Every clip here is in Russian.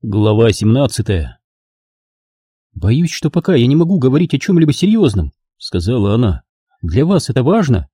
Глава 17 «Боюсь, что пока я не могу говорить о чем-либо серьезном», — сказала она. «Для вас это важно?»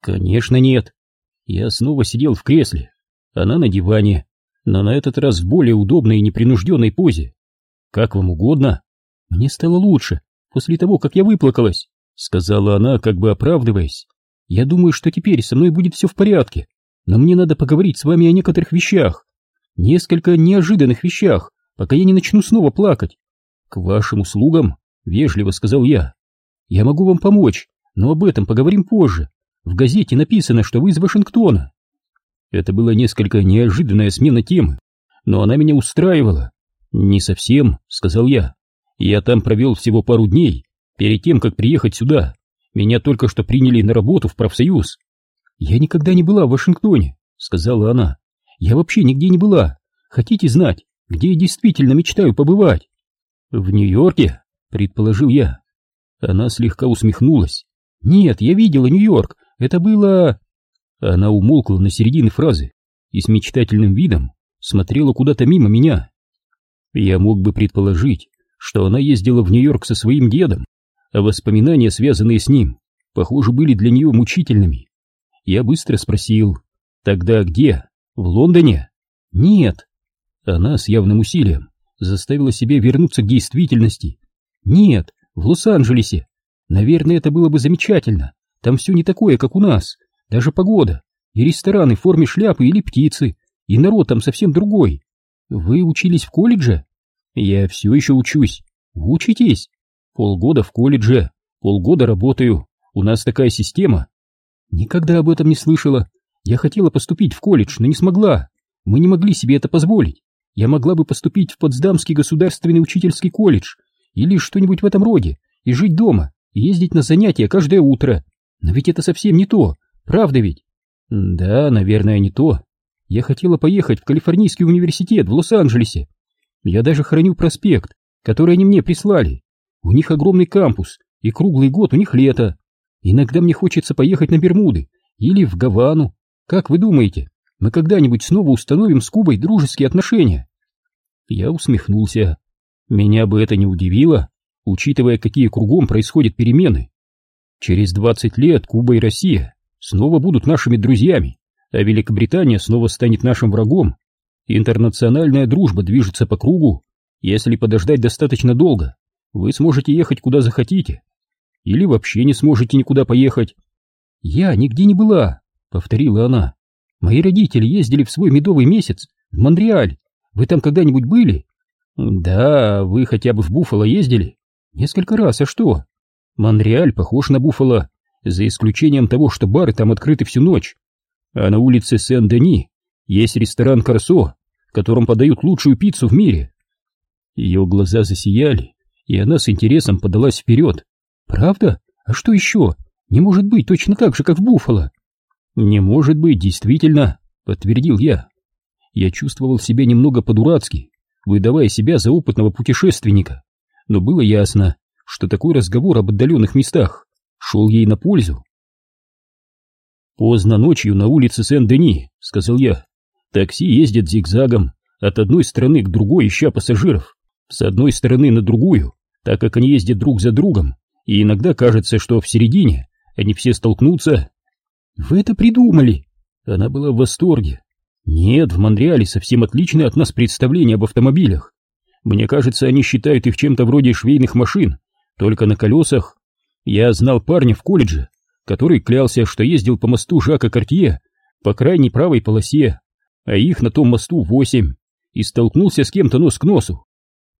«Конечно нет». Я снова сидел в кресле, она на диване, но на этот раз в более удобной и непринужденной позе. «Как вам угодно?» «Мне стало лучше, после того, как я выплакалась», — сказала она, как бы оправдываясь. «Я думаю, что теперь со мной будет все в порядке, но мне надо поговорить с вами о некоторых вещах несколько неожиданных вещах, пока я не начну снова плакать. К вашим услугам, вежливо сказал я. Я могу вам помочь, но об этом поговорим позже. В газете написано, что вы из Вашингтона. Это была несколько неожиданная смена темы, но она меня устраивала. Не совсем, сказал я. Я там провел всего пару дней, перед тем, как приехать сюда. Меня только что приняли на работу в профсоюз. Я никогда не была в Вашингтоне, сказала она. Я вообще нигде не была. Хотите знать, где я действительно мечтаю побывать? В Нью-Йорке, предположил я. Она слегка усмехнулась. Нет, я видела Нью-Йорк. Это было... Она умолкла на середине фразы и с мечтательным видом смотрела куда-то мимо меня. Я мог бы предположить, что она ездила в Нью-Йорк со своим дедом, а воспоминания, связанные с ним, похоже, были для нее мучительными. Я быстро спросил, тогда где? В Лондоне? Нет. Она с явным усилием заставила себя вернуться к действительности. Нет, в Лос-Анджелесе. Наверное, это было бы замечательно. Там все не такое, как у нас. Даже погода. И рестораны в форме шляпы или птицы. И народ там совсем другой. Вы учились в колледже? Я все еще учусь. Учитесь? Полгода в колледже. Полгода работаю. У нас такая система. Никогда об этом не слышала. Я хотела поступить в колледж, но не смогла. Мы не могли себе это позволить. Я могла бы поступить в Потсдамский государственный учительский колледж или что-нибудь в этом роде и жить дома, и ездить на занятия каждое утро. Но ведь это совсем не то, правда ведь? Да, наверное, не то. Я хотела поехать в Калифорнийский университет в Лос-Анджелесе. Я даже храню проспект, который они мне прислали. У них огромный кампус, и круглый год у них лето. Иногда мне хочется поехать на Бермуды или в Гавану, как вы думаете, мы когда-нибудь снова установим с Кубой дружеские отношения? Я усмехнулся. Меня бы это не удивило, учитывая, какие кругом происходят перемены. Через 20 лет Куба и Россия снова будут нашими друзьями, а Великобритания снова станет нашим врагом. Интернациональная дружба движется по кругу. Если подождать достаточно долго, вы сможете ехать куда захотите. Или вообще не сможете никуда поехать. Я нигде не была, — повторила она. «Мои родители ездили в свой медовый месяц в Монреаль. Вы там когда-нибудь были?» «Да, вы хотя бы в Буффало ездили?» «Несколько раз, а что?» «Монреаль похож на Буффало, за исключением того, что бары там открыты всю ночь. А на улице Сен-Дени есть ресторан Корсо, в котором подают лучшую пиццу в мире». Ее глаза засияли, и она с интересом подалась вперед. «Правда? А что еще? Не может быть точно так же, как в Буффало!» «Не может быть, действительно», — подтвердил я. Я чувствовал себя немного по-дурацки, выдавая себя за опытного путешественника, но было ясно, что такой разговор об отдаленных местах шел ей на пользу. «Поздно ночью на улице Сен-Дени», — сказал я. «Такси ездят зигзагом, от одной стороны к другой, ища пассажиров, с одной стороны на другую, так как они ездят друг за другом, и иногда кажется, что в середине они все столкнутся «Вы это придумали!» Она была в восторге. «Нет, в Монреале совсем отличное от нас представление об автомобилях. Мне кажется, они считают их чем-то вроде швейных машин, только на колесах. Я знал парня в колледже, который клялся, что ездил по мосту Жака Кортье по крайней правой полосе, а их на том мосту восемь, и столкнулся с кем-то нос к носу.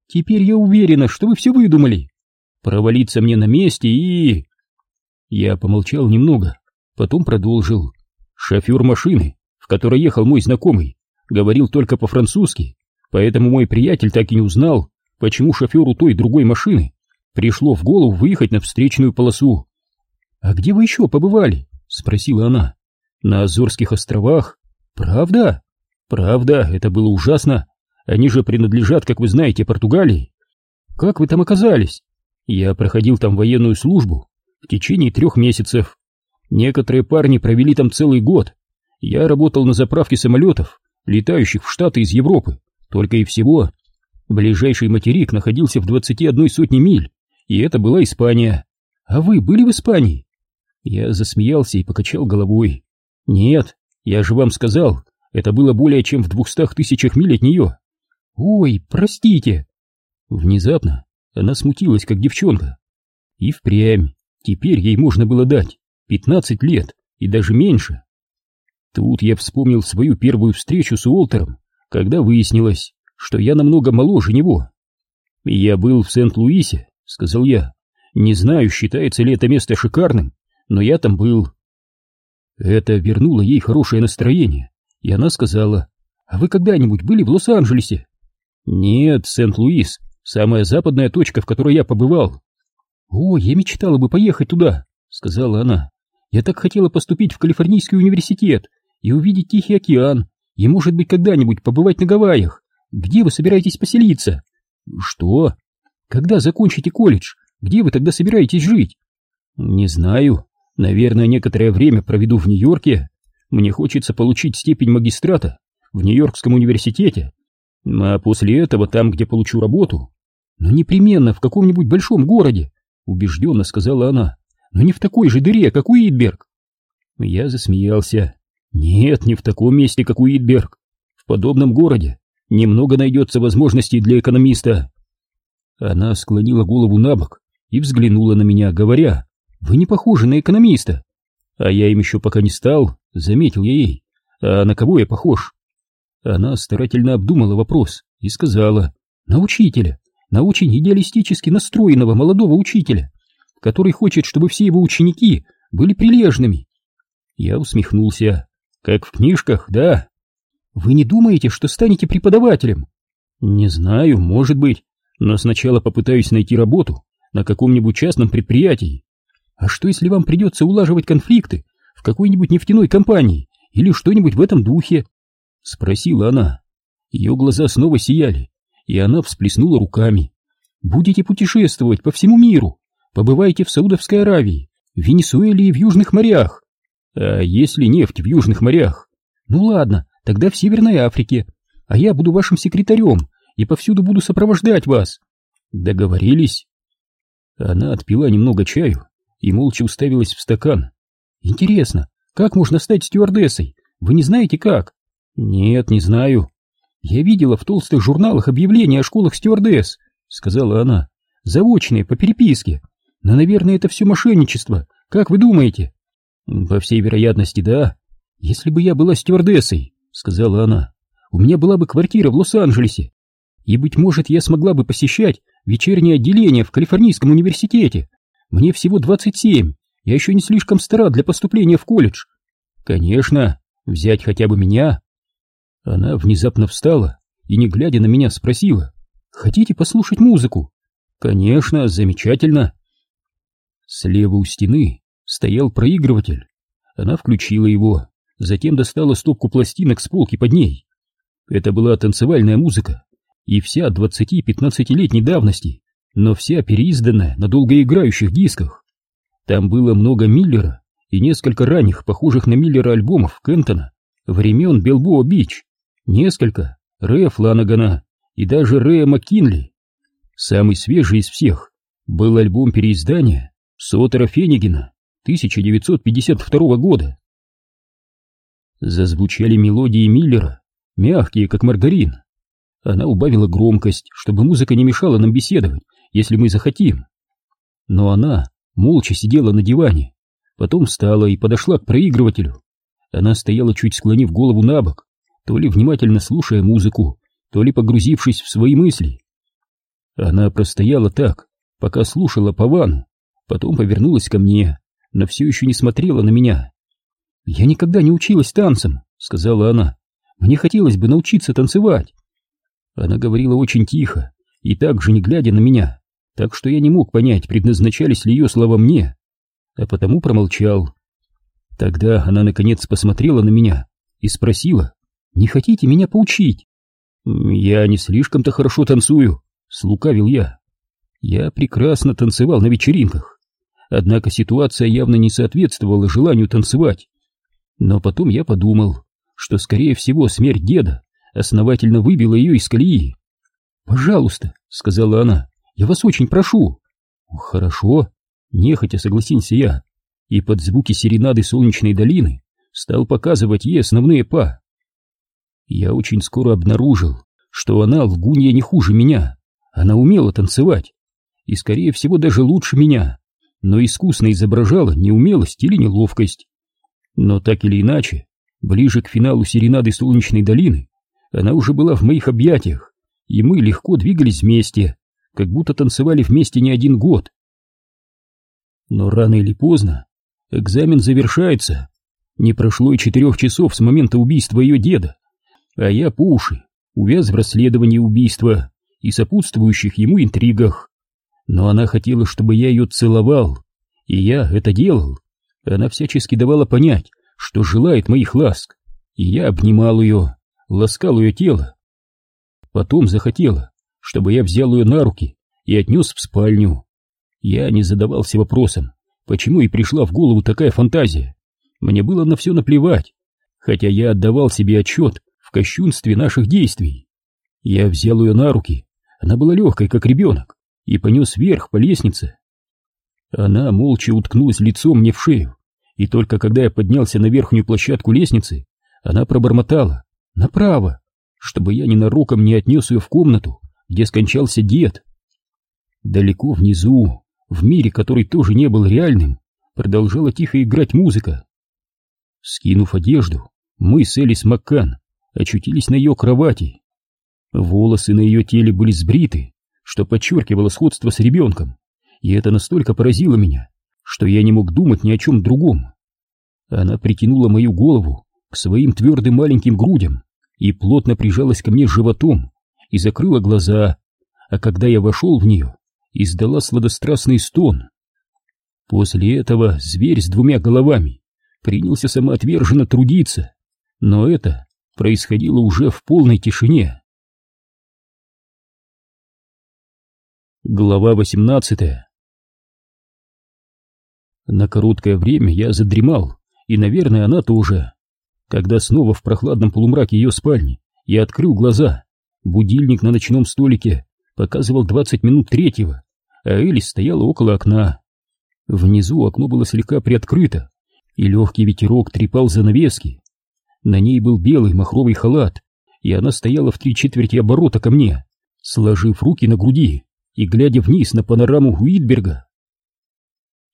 Теперь я уверена, что вы все выдумали. Провалиться мне на месте и... Я помолчал немного, Потом продолжил. Шофер машины, в которой ехал мой знакомый, говорил только по-французски, поэтому мой приятель так и не узнал, почему шоферу той другой машины пришло в голову выехать на встречную полосу. «А где вы еще побывали?» — спросила она. «На Азорских островах. Правда?» «Правда, это было ужасно. Они же принадлежат, как вы знаете, Португалии. Как вы там оказались?» «Я проходил там военную службу в течение трех месяцев. Некоторые парни провели там целый год. Я работал на заправке самолетов, летающих в Штаты из Европы, только и всего. Ближайший материк находился в двадцати одной сотне миль, и это была Испания. А вы были в Испании? Я засмеялся и покачал головой. Нет, я же вам сказал, это было более чем в двухстах тысячах миль от нее. Ой, простите. Внезапно она смутилась, как девчонка. И впрямь, теперь ей можно было дать пятнадцать лет и даже меньше. Тут я вспомнил свою первую встречу с Уолтером, когда выяснилось, что я намного моложе него. «Я был в Сент-Луисе», — сказал я. «Не знаю, считается ли это место шикарным, но я там был». Это вернуло ей хорошее настроение, и она сказала, «А вы когда-нибудь были в Лос-Анджелесе?» «Нет, Сент-Луис — самая западная точка, в которой я побывал». «О, я мечтала бы поехать туда», — сказала она. «Я так хотела поступить в Калифорнийский университет и увидеть Тихий океан, и, может быть, когда-нибудь побывать на Гавайях. Где вы собираетесь поселиться? Что? Когда закончите колледж? Где вы тогда собираетесь жить? Не знаю. Наверное, некоторое время проведу в Нью-Йорке. Мне хочется получить степень магистрата в Нью-Йоркском университете. А после этого там, где получу работу. Но непременно в каком-нибудь большом городе, убежденно сказала она. Но не в такой же дыре, как Уитберг. Я засмеялся. Нет, не в таком месте, как Уитберг. В подобном городе немного найдется возможностей для экономиста. Она склонила голову на бок и взглянула на меня, говоря, «Вы не похожи на экономиста». А я им еще пока не стал, заметил я ей. А на кого я похож? Она старательно обдумала вопрос и сказала, «На учителя, на очень идеалистически настроенного молодого учителя, который хочет, чтобы все его ученики были прилежными». Я усмехнулся. «Как в книжках, да?» Вы не думаете, что станете преподавателем? Не знаю, может быть, но сначала попытаюсь найти работу на каком-нибудь частном предприятии. А что, если вам придется улаживать конфликты в какой-нибудь нефтяной компании или что-нибудь в этом духе? Спросила она. Ее глаза снова сияли, и она всплеснула руками. Будете путешествовать по всему миру, побывайте в Саудовской Аравии, в Венесуэле и в Южных морях. А если нефть в Южных морях? Ну ладно, Тогда в Северной Африке, а я буду вашим секретарем и повсюду буду сопровождать вас. Договорились? Она отпила немного чаю и молча уставилась в стакан. Интересно, как можно стать стюардессой? Вы не знаете как? Нет, не знаю. Я видела в толстых журналах объявления о школах стюардесс, сказала она. Заочные, по переписке. Но, наверное, это все мошенничество. Как вы думаете? По всей вероятности, да. Если бы я была стюардессой, сказала она, — у меня была бы квартира в Лос-Анджелесе, и, быть может, я смогла бы посещать вечернее отделение в Калифорнийском университете. Мне всего 27, я еще не слишком стара для поступления в колледж. Конечно, взять хотя бы меня. Она внезапно встала и, не глядя на меня, спросила, «Хотите послушать музыку?» «Конечно, замечательно». Слева у стены стоял проигрыватель. Она включила его затем достала стопку пластинок с полки под ней. Это была танцевальная музыка, и вся двадцати-пятнадцатилетней давности, но вся переизданная на долгоиграющих дисках. Там было много Миллера и несколько ранних, похожих на Миллера альбомов Кентона, времен Белбоа Бич, несколько Рэя Фланагана и даже Рэя Маккинли. Самый свежий из всех был альбом переиздания Сотера Фенигина 1952 года. Зазвучали мелодии Миллера, мягкие, как маргарин. Она убавила громкость, чтобы музыка не мешала нам беседовать, если мы захотим. Но она молча сидела на диване, потом встала и подошла к проигрывателю. Она стояла чуть склонив голову на бок, то ли внимательно слушая музыку, то ли погрузившись в свои мысли. Она простояла так, пока слушала Павану, потом повернулась ко мне, но все еще не смотрела на меня. «Я никогда не училась танцам», — сказала она. «Мне хотелось бы научиться танцевать». Она говорила очень тихо и также не глядя на меня, так что я не мог понять, предназначались ли ее слова мне, а потому промолчал. Тогда она наконец посмотрела на меня и спросила, «Не хотите меня поучить?» «Я не слишком-то хорошо танцую», — слукавил я. Я прекрасно танцевал на вечеринках, однако ситуация явно не соответствовала желанию танцевать. Но потом я подумал, что, скорее всего, смерть деда основательно выбила ее из колеи. «Пожалуйста», — сказала она, — «я вас очень прошу». «Хорошо», — нехотя согласился я, и под звуки серенады солнечной долины стал показывать ей основные па. Я очень скоро обнаружил, что она лгунья не хуже меня, она умела танцевать, и, скорее всего, даже лучше меня, но искусно изображала неумелость или неловкость. Но так или иначе, ближе к финалу серенады солнечной долины она уже была в моих объятиях, и мы легко двигались вместе, как будто танцевали вместе не один год. Но рано или поздно экзамен завершается. Не прошло и четырех часов с момента убийства ее деда, а я по уши увяз в расследовании убийства и сопутствующих ему интригах. Но она хотела, чтобы я ее целовал, и я это делал. Она всячески давала понять, что желает моих ласк, и я обнимал ее, ласкал ее тело. Потом захотела, чтобы я взял ее на руки и отнес в спальню. Я не задавался вопросом, почему и пришла в голову такая фантазия. Мне было на все наплевать, хотя я отдавал себе отчет в кощунстве наших действий. Я взял ее на руки, она была легкой, как ребенок, и понес вверх по лестнице. Она молча уткнулась лицом мне в шею, и только когда я поднялся на верхнюю площадку лестницы, она пробормотала «направо», чтобы я ненароком не отнес ее в комнату, где скончался дед. Далеко внизу, в мире, который тоже не был реальным, продолжала тихо играть музыка. Скинув одежду, мы с Элис Маккан очутились на ее кровати. Волосы на ее теле были сбриты, что подчеркивало сходство с ребенком, и это настолько поразило меня, что я не мог думать ни о чем другом. Она притянула мою голову к своим твердым маленьким грудям и плотно прижалась ко мне животом и закрыла глаза, а когда я вошел в нее, издала сладострастный стон. После этого зверь с двумя головами принялся самоотверженно трудиться, но это происходило уже в полной тишине. Глава 18 На короткое время я задремал, и, наверное, она тоже. Когда снова в прохладном полумраке ее спальни я открыл глаза, будильник на ночном столике показывал 20 минут третьего, а Элис стояла около окна. Внизу окно было слегка приоткрыто, и легкий ветерок трепал занавески. На ней был белый махровый халат, и она стояла в три четверти оборота ко мне, сложив руки на груди и глядя вниз на панораму Уитберга.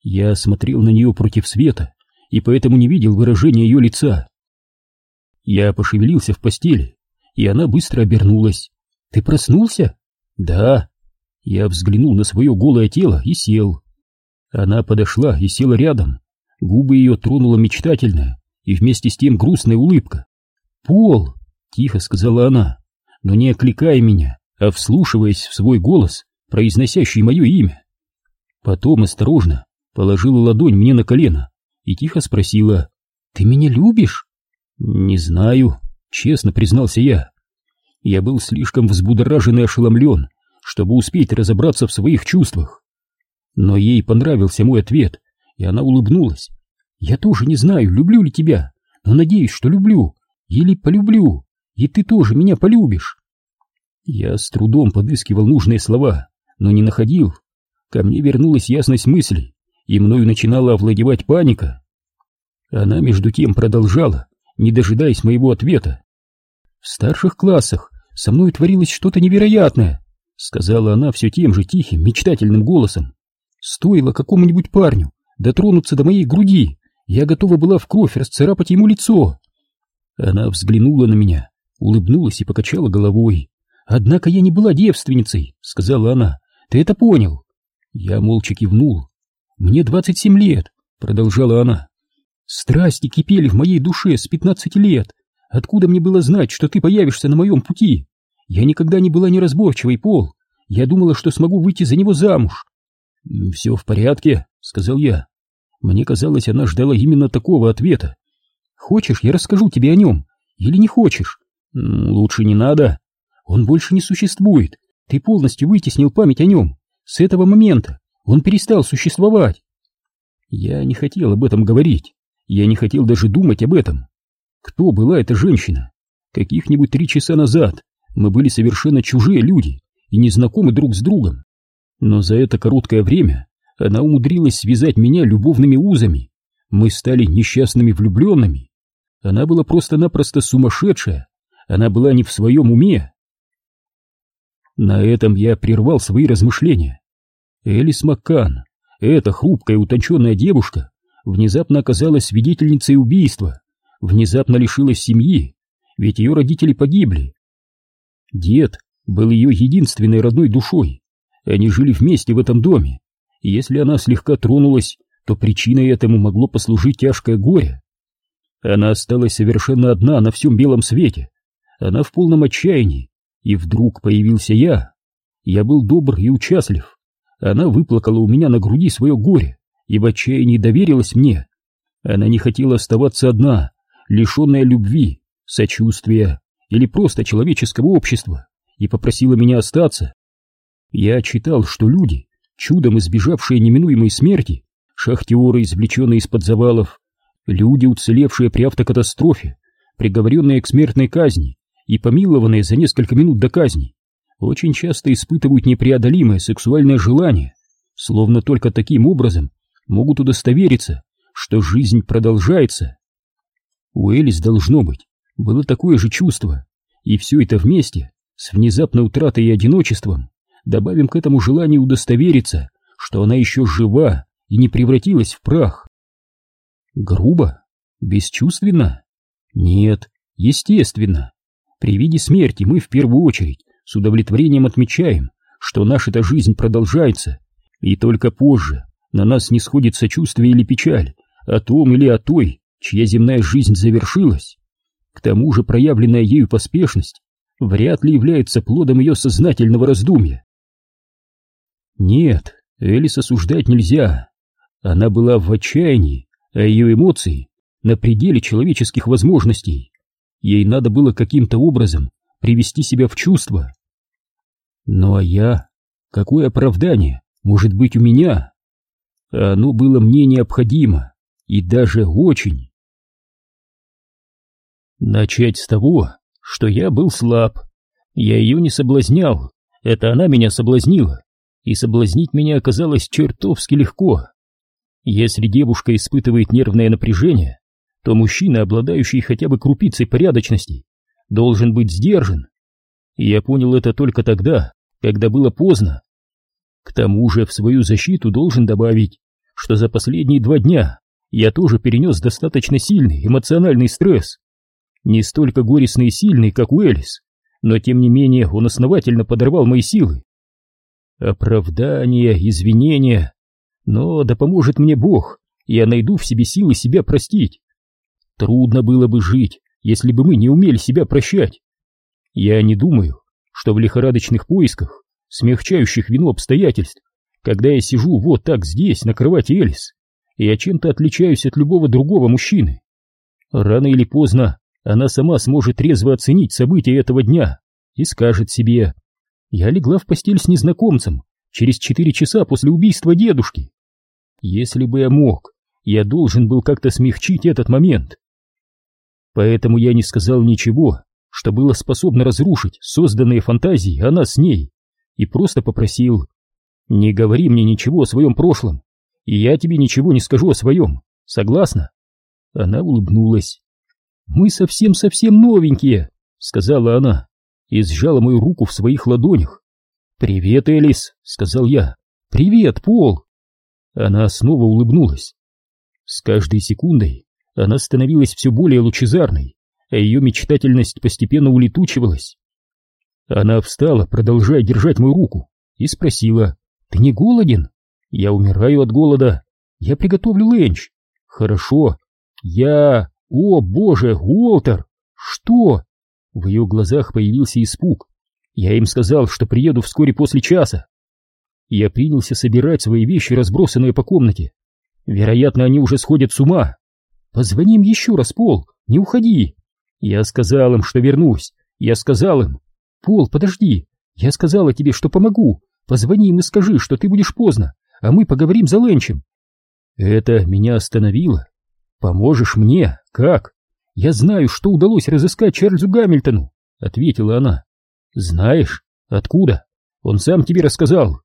Я смотрел на нее против света и поэтому не видел выражения ее лица. Я пошевелился в постели, и она быстро обернулась. «Ты проснулся?» «Да». Я взглянул на свое голое тело и сел. Она подошла и села рядом. Губы ее тронула мечтательная и вместе с тем грустная улыбка. «Пол!» — тихо сказала она, но не окликая меня, а вслушиваясь в свой голос, произносящий мое имя. Потом осторожно положила ладонь мне на колено и тихо спросила, «Ты меня любишь?» «Не знаю», — честно признался я. Я был слишком взбудоражен и ошеломлен, чтобы успеть разобраться в своих чувствах. Но ей понравился мой ответ, и она улыбнулась. «Я тоже не знаю, люблю ли тебя, но надеюсь, что люблю, или полюблю, и ты тоже меня полюбишь». Я с трудом подыскивал нужные слова, но не находил. Ко мне вернулась ясность мыслей, и мною начинала овладевать паника. Она между тем продолжала, не дожидаясь моего ответа. «В старших классах со мной творилось что-то невероятное», сказала она все тем же тихим, мечтательным голосом. «Стоило какому-нибудь парню дотронуться до моей груди, я готова была в кровь расцарапать ему лицо». Она взглянула на меня, улыбнулась и покачала головой. «Однако я не была девственницей», — сказала она. «Ты это понял?» Я молча кивнул. «Мне двадцать семь лет», — продолжала она. «Страсти кипели в моей душе с пятнадцати лет. Откуда мне было знать, что ты появишься на моем пути? Я никогда не была неразборчивой, Пол. Я думала, что смогу выйти за него замуж». «Все в порядке», — сказал я. Мне казалось, она ждала именно такого ответа. «Хочешь, я расскажу тебе о нем? Или не хочешь?» «Лучше не надо», он больше не существует. Ты полностью вытеснил память о нем. С этого момента он перестал существовать. Я не хотел об этом говорить. Я не хотел даже думать об этом. Кто была эта женщина? Каких-нибудь три часа назад мы были совершенно чужие люди, и не знакомы друг с другом. Но за это короткое время она умудрилась связать меня любовными узами. Мы стали несчастными влюбленными. Она была просто-напросто сумасшедшая. Она была не в своем уме. На этом я прервал свои размышления. Элис Маккан, эта хрупкая утонченная девушка, внезапно оказалась свидетельницей убийства, внезапно лишилась семьи, ведь ее родители погибли. Дед был ее единственной родной душой, они жили вместе в этом доме, и если она слегка тронулась, то причиной этому могло послужить тяжкое горе. Она осталась совершенно одна на всем белом свете, она в полном отчаянии, и вдруг появился я. Я был добр и участлив. Она выплакала у меня на груди свое горе и в отчаянии доверилась мне. Она не хотела оставаться одна, лишенная любви, сочувствия или просто человеческого общества, и попросила меня остаться. Я читал, что люди, чудом избежавшие неминуемой смерти, шахтеры, извлеченные из-под завалов, люди, уцелевшие при автокатастрофе, приговоренные к смертной казни, и помилованные за несколько минут до казни очень часто испытывают непреодолимое сексуальное желание, словно только таким образом могут удостовериться, что жизнь продолжается. У Элис, должно быть, было такое же чувство, и все это вместе, с внезапной утратой и одиночеством, добавим к этому желанию удостовериться, что она еще жива и не превратилась в прах. Грубо? Бесчувственно? Нет, естественно. При виде смерти мы в первую очередь с удовлетворением отмечаем, что наша-то жизнь продолжается, и только позже на нас не сходит сочувствие или печаль о том или о той, чья земная жизнь завершилась. К тому же проявленная ею поспешность вряд ли является плодом ее сознательного раздумья. Нет, Элис осуждать нельзя. Она была в отчаянии, а ее эмоции на пределе человеческих возможностей. Ей надо было каким-то образом привести себя в чувство. Ну а я? Какое оправдание может быть у меня? Оно было мне необходимо, и даже очень. Начать с того, что я был слаб. Я ее не соблазнял, это она меня соблазнила, и соблазнить меня оказалось чертовски легко. Если девушка испытывает нервное напряжение, то мужчина, обладающий хотя бы крупицей порядочности, должен быть сдержан. И я понял это только тогда, когда было поздно. К тому же в свою защиту должен добавить, что за последние два дня я тоже перенес достаточно сильный эмоциональный стресс. Не столько горестный и сильный, как у Элис, но тем не менее он основательно подорвал мои силы. Оправдания, извинения. Но да поможет мне Бог, я найду в себе силы себя простить. Трудно было бы жить, если бы мы не умели себя прощать. Я не думаю, что в лихорадочных поисках, смягчающих вину обстоятельств, когда я сижу вот так здесь, на кровати Элис, я чем-то отличаюсь от любого другого мужчины. Рано или поздно она сама сможет трезво оценить события этого дня и скажет себе, я легла в постель с незнакомцем через четыре часа после убийства дедушки. Если бы я мог, я должен был как-то смягчить этот момент. Поэтому я не сказал ничего, что было способно разрушить созданные фантазии о нас с ней, и просто попросил «Не говори мне ничего о своем прошлом, и я тебе ничего не скажу о своем, согласна?» Она улыбнулась. «Мы совсем-совсем новенькие», — сказала она, и сжала мою руку в своих ладонях. «Привет, Элис», — сказал я. «Привет, Пол». Она снова улыбнулась. С каждой секундой она становилась все более лучезарной, а ее мечтательность постепенно улетучивалась. Она встала, продолжая держать мою руку, и спросила, «Ты не голоден?» «Я умираю от голода. Я приготовлю ленч». «Хорошо. Я... О, боже, Уолтер! Что?» В ее глазах появился испуг. Я им сказал, что приеду вскоре после часа. Я принялся собирать свои вещи, разбросанные по комнате. Вероятно, они уже сходят с ума. Позвоним еще раз, Пол, не уходи. Я сказал им, что вернусь. Я сказал им. Пол, подожди. Я сказала тебе, что помогу. Позвони им и скажи, что ты будешь поздно, а мы поговорим за ленчем. Это меня остановило. Поможешь мне? Как? Я знаю, что удалось разыскать Чарльзу Гамильтону, ответила она. Знаешь? Откуда? Он сам тебе рассказал.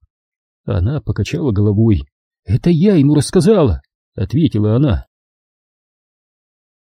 Она покачала головой. Это я ему рассказала, ответила она.